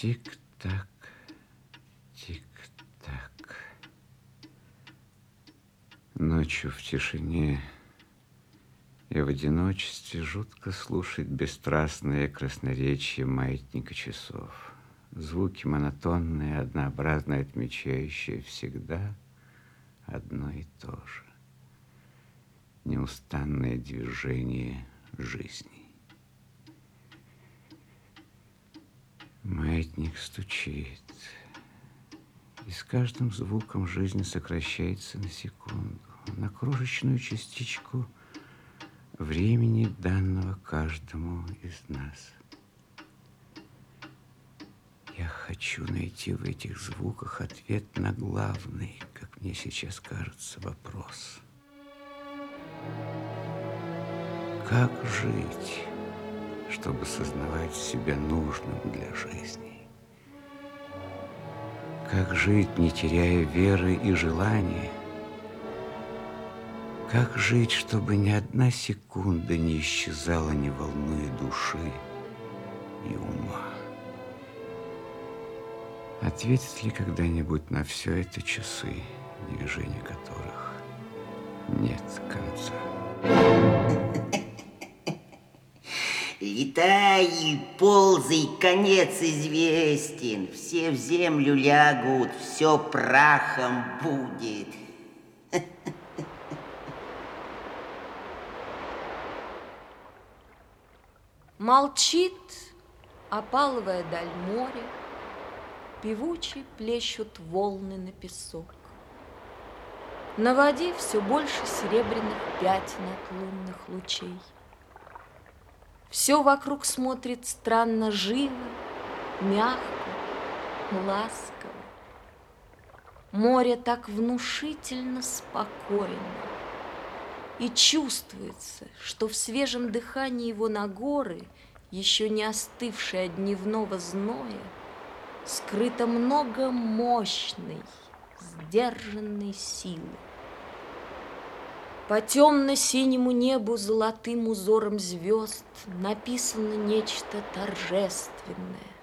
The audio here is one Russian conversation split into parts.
Тик-так, тик-так. Ночью в тишине и в одиночестве жутко слушать бесстрастное красноречие маятника часов. Звуки монотонные, однообразно отмечающие всегда одно и то же. Неустанное движение жизни. Маятник стучит, и с каждым звуком жизнь сокращается на секунду, на крошечную частичку времени, данного каждому из нас. Я хочу найти в этих звуках ответ на главный, как мне сейчас кажется, вопрос. Как жить, чтобы сознавать себя нужным для жизни? Как жить, не теряя веры и желания? Как жить, чтобы ни одна секунда не исчезала, не волнуя души и ума? Ответят ли когда-нибудь на все это часы, движения которых нет конца? Летай, ползай, конец известен, все в землю лягут, все прахом будет. Молчит опаловая даль моря, Певучи плещут волны на песок. На воде все больше серебряных пятен от лунных лучей. Все вокруг смотрит странно живо, мягко, ласково. Море так внушительно спокойно. И чувствуется, что в свежем дыхании его на горы, еще не остывшие от дневного зноя, скрыто много мощной, сдержанной силы. По темно-синему небу золотым узором звезд написано нечто торжественное,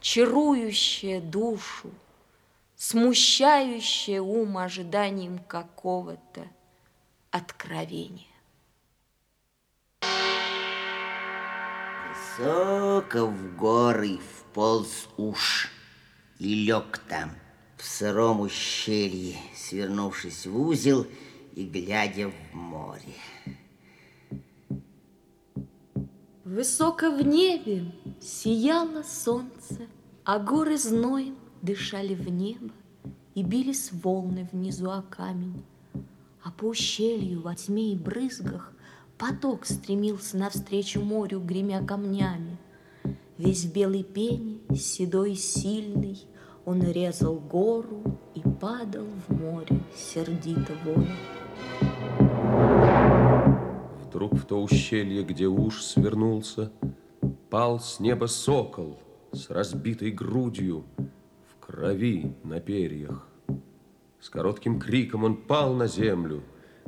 чарующее душу, смущающее ум ожиданием какого-то откровения. Высоко в горы вполз уж и лег там, в сыром ущелье, свернувшись в узел и глядя в море. Высоко в небе сияло солнце, а горы зноем дышали в небо и бились волны внизу о камень. А по ущелью во тьме и брызгах поток стремился навстречу морю, гремя камнями. Весь в белой пене, седой и сильный, он резал гору и падал в море, сердито воя. Вдруг в то ущелье, где уж свернулся, Пал с неба сокол с разбитой грудью В крови на перьях. С коротким криком он пал на землю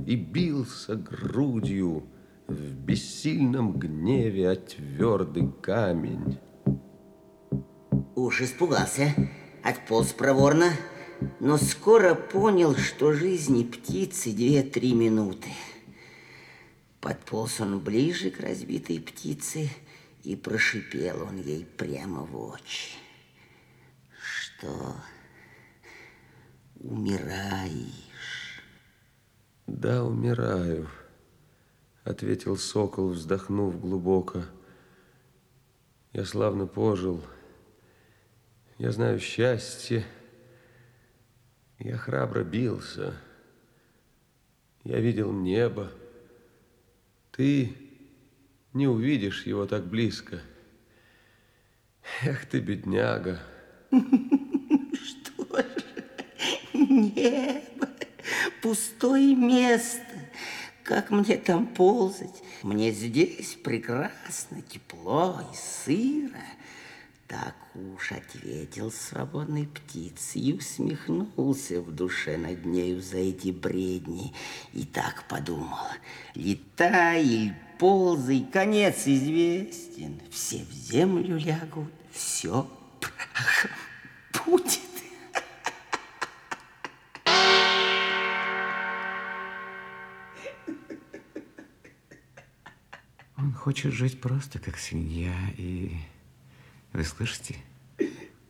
И бился грудью в бессильном гневе о твердый камень. Уж испугался, отполз проворно, но скоро понял, что жизни птицы две-три минуты. Подполз он ближе к разбитой птице, и прошипел он ей прямо в очи. Что, умираешь? Да, умираю, ответил сокол, вздохнув глубоко. Я славно пожил, я знаю счастье, я храбро бился, я видел небо. Ты не увидишь его так близко. Эх ты, бедняга. Что же, небо, пустое место. Как мне там ползать? Мне здесь прекрасно, тепло и сыро. Так уж ответил свободной птице и усмехнулся в душе над нею за эти бредни. И так подумал, летай, ползай, конец известен, все в землю лягут, все правильно. будет. Он хочет жить просто как свинья, и... Вы слышите?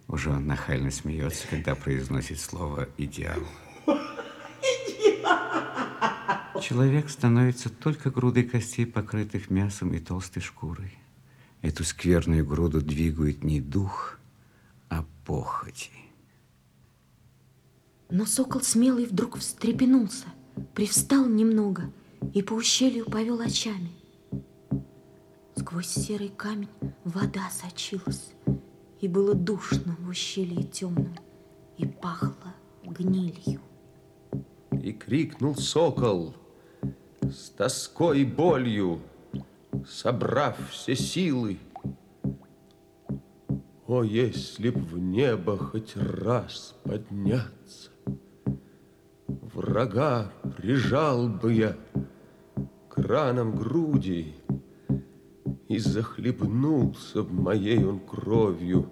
Уже он нахально смеется, когда произносит слово «идеал». Человек становится только грудой костей, покрытых мясом и толстой шкурой. Эту скверную груду двигает не дух, а похоти. Но сокол смелый вдруг встрепенулся, привстал немного и по ущелью повел очами. Сквозь серый камень вода сочилась, и было душно в ущелье темном, и пахло гнилью. И крикнул сокол с тоской и болью, собрав все силы. О, если б в небо хоть раз подняться, Врага прижал бы я к ранам груди И захлебнулся б моей он кровью.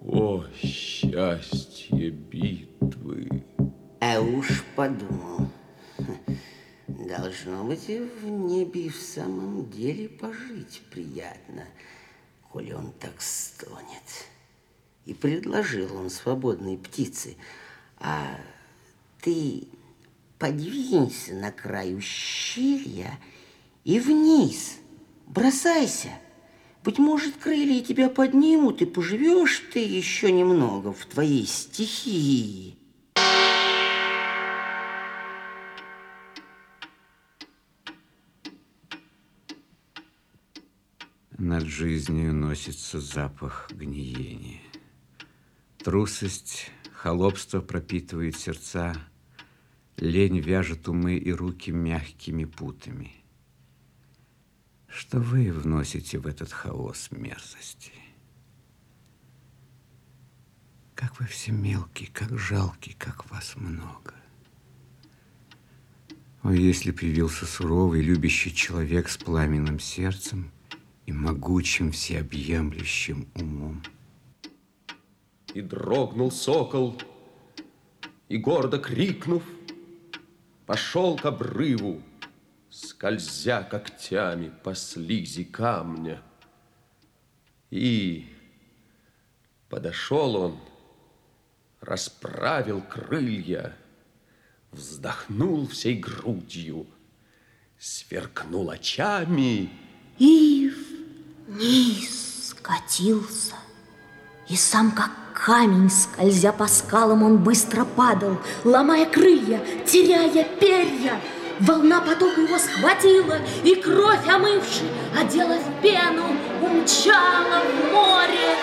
О, счастье битвы! А уж подумал, должно быть в небе и в самом деле пожить приятно, коли он так стонет. И предложил он свободной птице, а ты подвинься на край ущелья и вниз бросайся. Быть может, крылья тебя поднимут, и поживешь ты еще немного в твоей стихии. Над жизнью носится запах гниения. Трусость, холопство пропитывает сердца, Лень вяжет умы и руки мягкими путами. Что вы вносите в этот хаос мерзости? Как вы все мелкие, как жалкие, как вас много. О, если привился суровый, любящий человек с пламенным сердцем и могучим всеобъемлющим умом. И дрогнул сокол, и гордо крикнув, Пошел к обрыву, скользя когтями по слизи камня. И подошел он, расправил крылья, Вздохнул всей грудью, сверкнул очами. И вниз скатился, и сам как камень, скользя по скалам, он быстро падал, ломая крылья, теряя перья. Волна потока его схватила, и кровь омывши, одела в пену, умчала в море.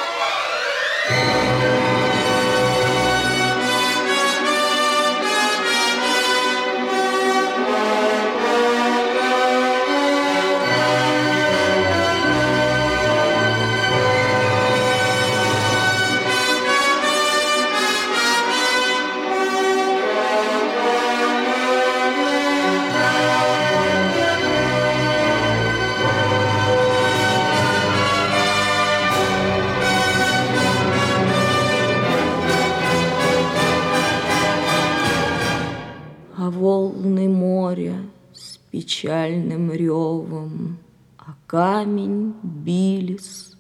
Камень бились,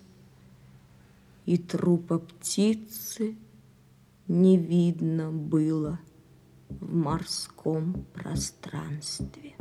и трупа птицы Не видно было в морском пространстве.